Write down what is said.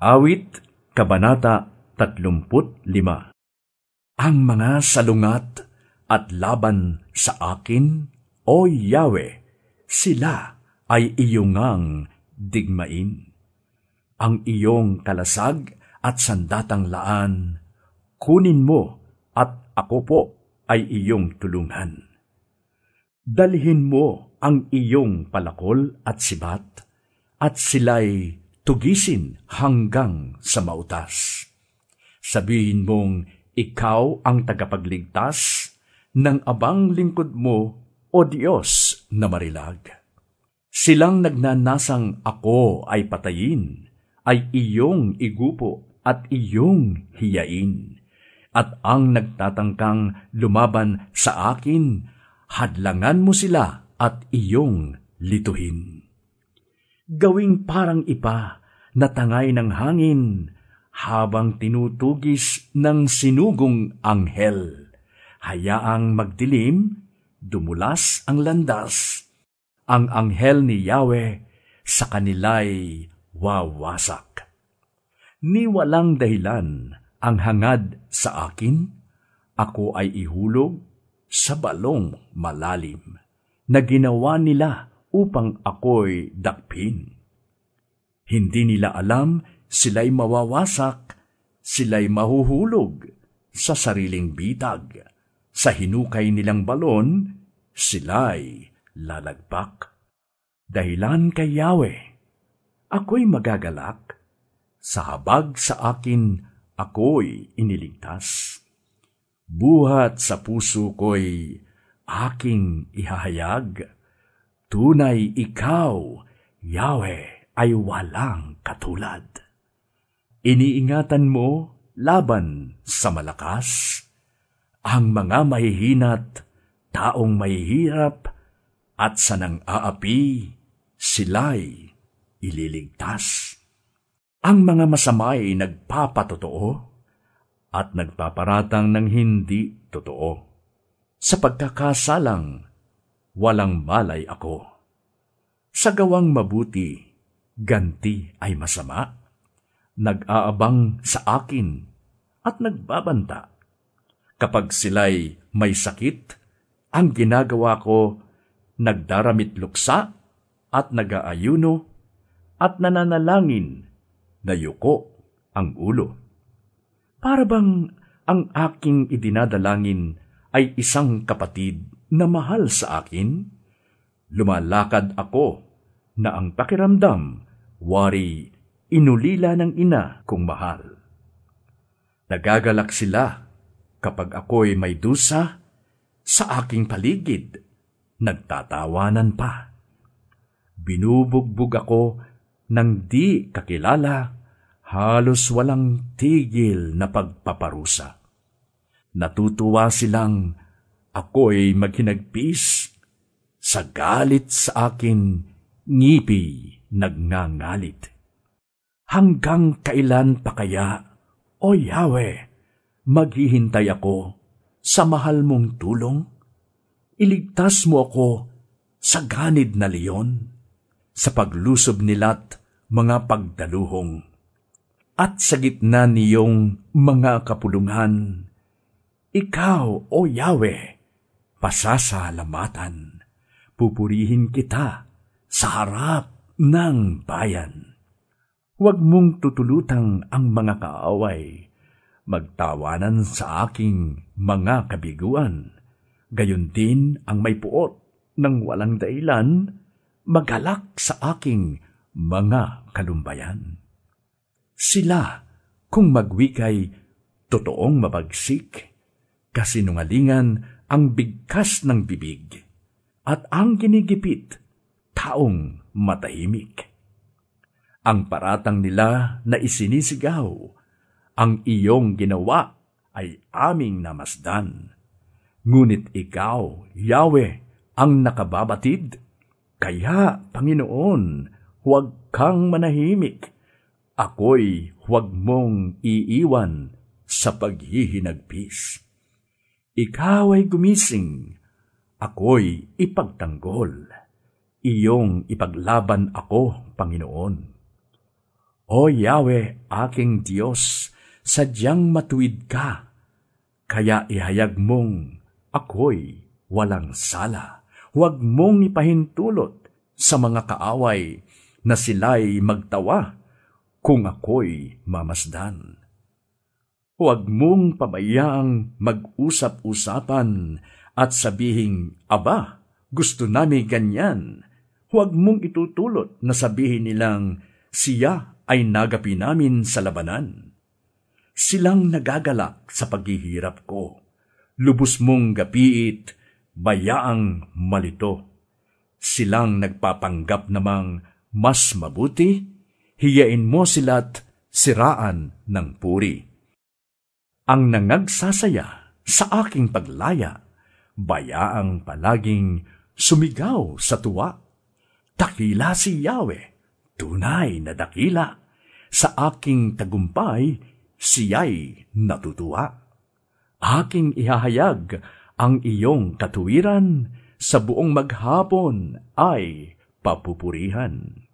Awit, Kabanata 35 Ang mga salungat at laban sa akin, O Yahweh, sila ay iyongang digmain. Ang iyong kalasag at sandatang laan, kunin mo at ako po ay iyong tulungan. Dalhin mo ang iyong palakol at sibat, at sila'y tugisin hanggang sa mautas. Sabihin mong ikaw ang tagapagligtas ng abang lingkod mo, O Diyos na marilag. Silang nagnanasang ako ay patayin, ay iyong igupo at iyong hiyain. At ang nagtatangkang lumaban sa akin, hadlangan mo sila at iyong lituhin gawing parang ipa na tangay ng hangin habang tinutugis ng sinugong anghel. Hayaang magdilim, dumulas ang landas. Ang anghel ni Yahweh sa kanila'y wawasak. Ni walang dahilan ang hangad sa akin, ako ay ihulog sa balong malalim na ginawa nila upang ako'y dakpin. Hindi nila alam sila'y mawawasak, sila'y mahuhulog sa sariling bitag. Sa hinukay nilang balon, sila'y lalagpak. Dahilan kay Yahweh, ako'y magagalak. Sa habag sa akin, ako'y iniligtas. Buhat sa puso ko'y aking ihahayag Tunay ikaw, Yahweh, ay walang katulad. Iniingatan mo laban sa malakas, ang mga mahihina't taong mahihirap at sa nang aapi, sila'y ililigtas. Ang mga masamay nagpapatotoo at nagpaparatang ng hindi totoo. Sa pagkakasalang walang malay ako. Sa gawang mabuti, ganti ay masama. Nag-aabang sa akin at nagbabanta. Kapag sila'y may sakit, ang ginagawa ko, nagdaramit luksa at nagaayuno at nananalangin na yuko ang ulo. Para bang ang aking idinadalangin ay isang kapatid na mahal sa akin, lumalakad ako na ang pakiramdam, wari inulila ng ina kong mahal. Nagagalak sila kapag ako'y may dusa sa aking paligid, nagtatawanan pa. Binubugbog ako ng di kakilala, halos walang tigil na pagpaparusa. Natutuwa silang ako'y maghinagpis. Sa galit sa akin, ngipi nagngangalit. Hanggang kailan pa kaya, O Yahweh, maghihintay ako sa mahal mong tulong? Iligtas mo ako sa ganid na leon, sa paglusob nila't mga pagdaluhong. At sa gitna niyong mga kapulungan, ikaw, O Yahweh, pasasalamatan. Pupurihin kita sa harap ng bayan. Huwag mong tutulutang ang mga kaaway, magtawanan sa aking mga kabiguan. Gayon din ang may puot ng walang dailan, magalak sa aking mga kalumbayan. Sila, kung magwikay, totoong mabagsik, kasinungalingan ang bigkas ng bibig at ang ginigipit, taong matahimik. Ang paratang nila na isinisigaw, ang iyong ginawa ay aming namasdan. Ngunit ikaw, Yahweh, ang nakababatid. Kaya, Panginoon, huwag kang manahimik. Ako'y huwag mong iiwan sa paghihinagpis. Ikaw ay gumising, ako'y ipagtanggol. Iyong ipaglaban ako, Panginoon. O Yahweh, aking Diyos, sadyang matuwid ka, kaya ihayag mong ako'y walang sala. Huwag mong ipahintulot sa mga kaaway na sila'y magtawa kung ako'y mamasdan. Huwag mong pabayaang mag-usap-usapan at sabihing, Aba, gusto namin ganyan. Huwag mong itutulot na sabihin nilang, siya ay nagapi namin sa labanan. Silang nagagalak sa paghihirap ko. Lubos mong gapiit, bayaang malito. Silang nagpapanggap namang mas mabuti, hiyain mo sila't siraan ng puri. Ang nangagsasaya sa aking paglaya, bayaang palaging sumigaw sa tuwa. Dakila si Yahweh, tunay na dakila sa aking tagumpay, siya'y natutuwa. Aking ihahayag ang iyong katuwiran sa buong maghapon ay papupurihan.